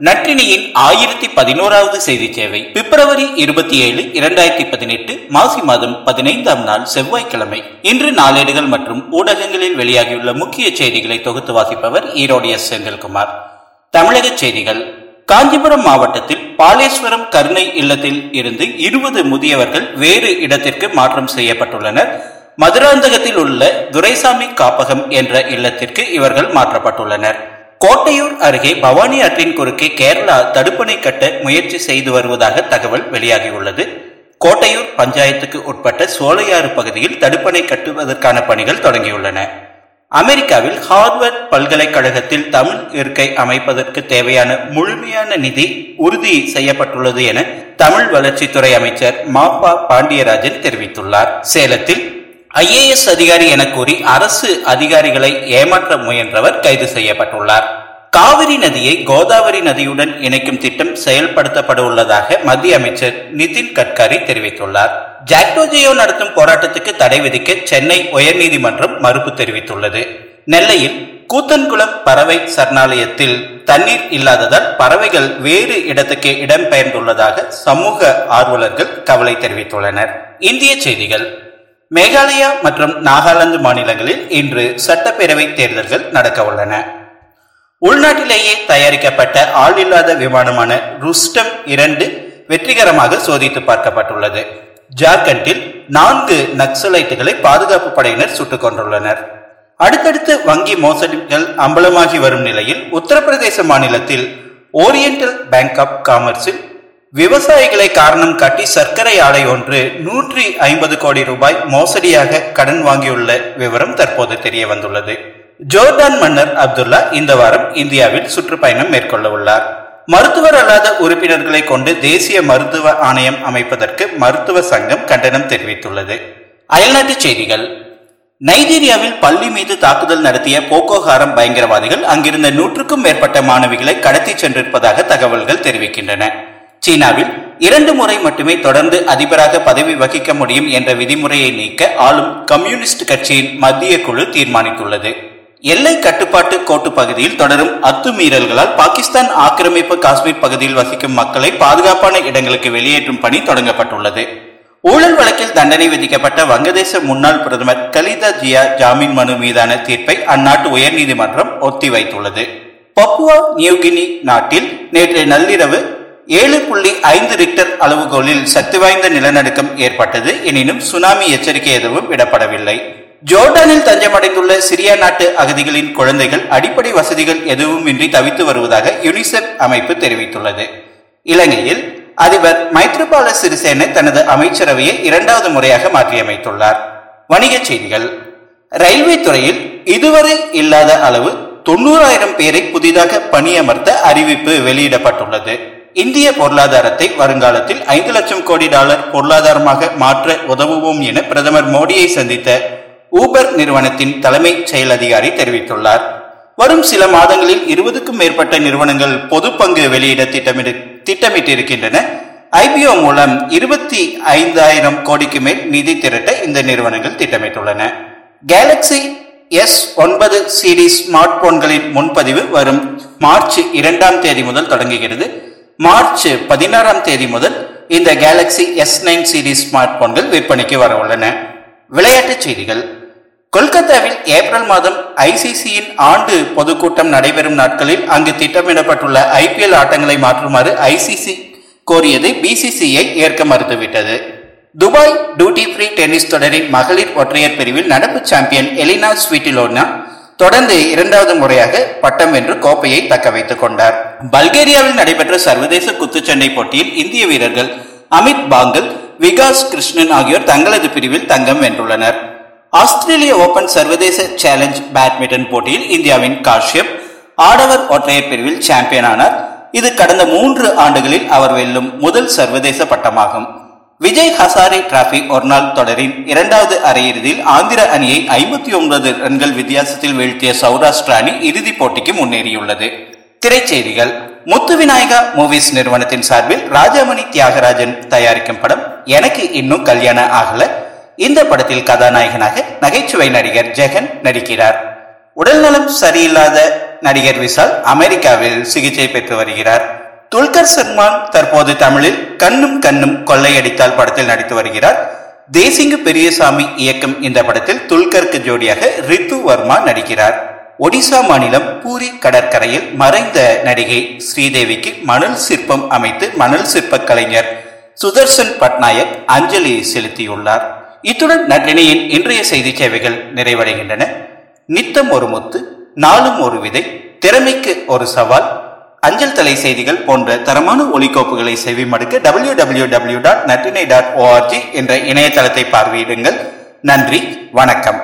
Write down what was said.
நற்றினியின் ஆயிரத்தி பதினோராவது செய்தி சேவை பிப்ரவரி இருபத்தி ஏழு இரண்டாயிரத்தி பதினெட்டு மாசி மாதம் பதினைந்தாம் நாள் செவ்வாய்க்கிழமை. இன்று நாளேடுகள் மற்றும் ஊடகங்களில் வெளியாகியுள்ள முக்கிய செய்திகளை தொகுத்து வாசிப்பவர் ஈரோடு எஸ். செந்தில்குமார். தமிழக செய்திகள் காஞ்சிபுரம் மாவட்டத்தில் பாலேஸ்வரம் கருணை இல்லத்தில் இருந்து இருபது முதியவர்கள் வேறு இடத்திற்கு மாற்றம் செய்யப்பட்டுள்ளனர். மதுராந்தகத்தில் உள்ள துரைசாமி காப்பகம் என்ற இல்லத்திற்கு இவர்கள் மாற்றப்பட்டுள்ளனர். கோட்டையூர் அருகே பவானி ஆற்றின் குறுக்கே கேரளா தடுப்பணை கட்ட முயற்சி செய்து வருவதாக தகவல் வெளியாகியுள்ளது. கோட்டையூர் பஞ்சாயத்துக்கு உட்பட்ட சோலையாறு பகுதியில் தடுப்பணை கட்டுவதற்கான பணிகள் தொடங்கியுள்ளன. அமெரிக்காவில் ஹார்வர்ட் பல்கலைக்கழகத்தில் தமிழ் இருக்கை அமைப்பதற்கு தேவையான முழுமையான நிதி உறுதி செய்யப்பட்டுள்ளது என தமிழ் வளர்ச்சித்துறை அமைச்சர் மாப்பா பாண்டியராஜன் தெரிவித்துள்ளார். சேலத்தில் ஐஏஎஸ் அதிகாரி என கூறி அரசு அதிகாரிகளை ஏமாற்ற முயன்றவர் கைது செய்யப்பட்டுள்ளார். காவிரி நதியை கோதாவரி நதியுடன் இணைக்கும் திட்டம் செயல்படுத்தப்பட உள்ளதாக மத்திய அமைச்சர் நிதின் கட்கரி தெரிவித்துள்ளார். ஜாக்டோஜியோ நடத்தும் போராட்டத்துக்கு தடை விதிக்க சென்னை உயர்நீதிமன்றம் மறுப்பு தெரிவித்துள்ளது. நெல்லையில் கூத்தன்குளம் பறவை சரணாலயத்தில் தண்ணீர் இல்லாததால் பறவைகள் வேறு இடத்துக்கு இடம்பெயர்ந்துள்ளதாக சமூக ஆர்வலர்கள் கவலை தெரிவித்துள்ளனர். இந்திய செய்திகள். மேகாலயா மற்றும் நாகாலாந்து மாநிலங்களில் இன்று சட்டப்பேரவை தேர்தல்கள் நடக்க உள்ளன உள்நாட்டிலேயே தயாரிக்கப்பட்ட ஆளில்லாத விமானமான ருஸ்டம் இரண்டு வெற்றிகரமாக சோதித்து பார்க்கப்பட்டுள்ளது. ஜார்க்கண்டில் நான்கு நக்சலைட்டுகளை பாதுகாப்பு படையினர் சுட்டுக் கொண்டுள்ளனர் அடுத்தடுத்து வங்கி மோசடிகள் அம்பலமாகி வரும் நிலையில் உத்தரப்பிரதேச மாநிலத்தில் ஓரியண்டல் பேங்க் ஆப் காமர்ஸில் விவசாயிகளை காரணம் காட்டி சர்க்கரை ஆலை ஒன்று நூற்றி ஐம்பது கோடி ரூபாய் மோசடியாக கடன் வாங்கியுள்ள விவரம் தற்போது தெரிய வந்துள்ளது ஜோர்டான் மன்னர் அப்துல்லா இந்த வாரம் இந்தியாவில் சுற்றுப்பயணம் மேற்கொள்ள உள்ளார். மருத்துவர் அல்லாத உறுப்பினர்களை கொண்டு தேசிய மருத்துவ ஆணையம் அமைப்பதற்கு மருத்துவ சங்கம் கண்டனம் தெரிவித்துள்ளது. அயல்நாட்டுச் செய்திகள். நைஜீரியாவில் பள்ளி மீது தாக்குதல் நடத்திய போக்கோஹாரம் பயங்கரவாதிகள் அங்கிருந்த நூற்றுக்கும் மேற்பட்ட மாணவிகளை கடத்தி சென்றிருப்பதாக தகவல்கள் தெரிவிக்கின்றன. சீனாவில் இரண்டு முறை மட்டுமே தொடர்ந்து அதிபராக பதவி வகிக்க முடியும் என்ற விதிமுறையை நீக்க ஆளும் கம்யூனிஸ்ட் கட்சியின் மத்திய குழு தீர்மானித்துள்ளது. எல்லை கட்டுப்பாட்டு கோட்டு பகுதியில் தொடரும் அத்துமீறல்களால் பாகிஸ்தான் ஆக்கிரமிப்பு காஷ்மீர் பகுதியில் வசிக்கும் மக்களை பாதுகாப்பான இடங்களுக்கு வெளியேற்றும் பணி தொடங்கப்பட்டுள்ளது. ஊழல் வழக்கில் தண்டனை விதிக்கப்பட்ட வங்கதேச முன்னாள் பிரதமர் கலிதா ஜியா ஜாமீன் மனு மீதான தீர்ப்பை அந்நாட்டு உயர்நீதிமன்றம் ஒத்திவைத்துள்ளது. பப்புவா நியூகினி நாட்டில் நேற்று நள்ளிரவு ஏழு புள்ளி ஐந்து ரிக்டர் அளவுகோலில் சக்தி வாய்ந்த நிலநடுக்கம் ஏற்பட்டது. எனினும் சுனாமி எச்சரிக்கை எதுவும் விடப்படவில்லை. ஜோர்டானில் தஞ்சமடைந்துள்ள சிரியா நாட்டு அகதிகளின் குழந்தைகள் அடிப்படை வசதிகள் எதுவும் இன்றி தவித்து வருவதாக யுனிசெப் அமைப்பு தெரிவித்துள்ளது. இலங்கையில் அதிபர் மைத்ரிபால சிறிசேன தனது அமைச்சரவையை இரண்டாவது முறையாக மாற்றியமைத்துள்ளார். வணிகச் செய்திகள். ரயில்வே துறையில் இதுவரை இல்லாத அளவு தொண்ணூறாயிரம் பேரை புதிதாக பணியமர்த்த அறிவிப்பு வெளியிடப்பட்டுள்ளது. இந்திய பொருளாதாரத்தை வருங்காலத்தில் ஐந்து லட்சம் கோடி டாலர் பொருளாதாரமாக மாற்ற உதவுவோம் என பிரதமர் மோடியை சந்தித்த ஊபர் நிறுவனத்தின் தலைமை செயல் அதிகாரி தெரிவித்துள்ளார். வரும் சில மாதங்களில் இருபதுக்கும் மேற்பட்ட நிறுவனங்கள் பொது பங்கு வெளியிட திட்டமிட்டு திட்டமிட்டிருக்கின்றன. ஐபிஓ மூலம் இருபத்தி ஐந்தாயிரம் கோடிக்கு மேல் நிதி திரட்ட இந்த நிறுவனங்கள் திட்டமிட்டுள்ளன. கேலக்ஸி எஸ் ஒன்பது சிடி ஸ்மார்ட் போன்களின் முன்பதிவு வரும் மார்ச் இரண்டாம் தேதி முதல் தொடங்குகிறது. மார்ச் பதினாறாம் தேதி முதல் இந்த Galaxy S nine series smart போன்கள் விற்பனைக்கு வர உள்ளன விளையாட்டுச் செய்திகள். கொல்கத்தாவில் ஏப்ரல் மாதம் ஐசிசியின் ஆண்டு பொதுக்கூட்டம் நடைபெறும் நாட்களில் அங்கு திட்டமிடப்பட்டுள்ள ஐபிஎல் ஆட்டங்களை மாற்றுமாறு ஐசிசி கோரியதை பிசிசிஐ ஏற்க மறுத்துவிட்டது. துபாய் டியூட்டி ஃப்ரீ டென்னிஸ் தொடரின் மகளிர் ஒற்றையர் பிரிவில் நடப்பு சாம்பியன் எலினா ஸ்வீட்டிலோனா தொடர்ந்து இரண்டாவது முறையாக பட்டம் வென்று கோப்பையை தக்க வைத்துக் கொண்டார். பல்கேரியாவில் நடைபெற்ற சர்வதேச குத்துச்சண்டை போட்டியில் இந்திய வீரர்கள் அமித் பாங்கல் விகாஸ் கிருஷ்ணன் ஆகியோர் தங்களது பிரிவில் தங்கம் வென்றுள்ளனர். ஆஸ்திரேலிய ஓபன் சர்வதேச சேலஞ்ச் பேட்மிண்டன் போட்டியில் இந்தியாவின் காஷ்யப் ஆடவர் ஒற்றையர் பிரிவில் சாம்பியன் ஆனார். இது கடந்த மூன்று ஆண்டுகளில் அவர் வெல்லும் முதல் சர்வதேச பட்டமாகும். விஜய் ஹசாரே டிராபி ஒருநாள் தொடரின் இரண்டாவது அரையிறுதியில் ஆந்திர அணியை ஐம்பத்தி ஒன்பது ரன்கள் வித்தியாசத்தில் வீழ்த்திய சௌராஷ்டிர அணி இறுதிப் போட்டிக்கு முன்னேறியுள்ளது. திரைச்செய்திகள். முத்து விநாயகா மூவிஸ் நிறுவனத்தின் சார்பில் ராஜாமணி தியாகராஜன் தயாரிக்கும் படம் எனக்கு இன்னும் கல்யாணம் ஆகல. இந்த படத்தில் கதாநாயகனாக நகைச்சுவை நடிகர் ஜெகன் நடிக்கிறார். உடல்நலம் சரியில்லாத நடிகர் விஷால் அமெரிக்காவில் சிகிச்சை பெற்று வருகிறார். துல்கர் சல்மான் தற்போது தமிழில் கண்ணும் கண்ணும் கொள்ளையடித்தால் படத்தில் நடித்து வருகிறார். தேசிங்கு பெரியசாமி இயக்கம் இந்த படத்தில் துல்கருக்கு ஜோடியாக ரித்து வர்மா நடிக்கிறார். ஒடிசா மாநிலம் பூரி கடற்கரையில் மறைந்த நடிகை ஸ்ரீதேவிக்கு மணல் சிற்பம் அமைத்து மணல் சிற்ப கலைஞர் சுதர்சன் பட்நாயக் அஞ்சலி செலுத்தியுள்ளார். இத்துடன் நற்றினியின் இன்றைய செய்தி சேவைகள் நிறைவடைகின்றன. நித்தம் ஒரு முத்து நாளும் ஒரு விதை திறமைக்கு ஒரு சவால். அஞ்சல் தலை செய்திகள் போன்ற தரமான ஒலிக்கோப்புகளை செவிமடுக்க W W W dot Natrinai dot ORG என்ற இணையதளத்தை பார்வையிடுங்கள். நன்றி வணக்கம்.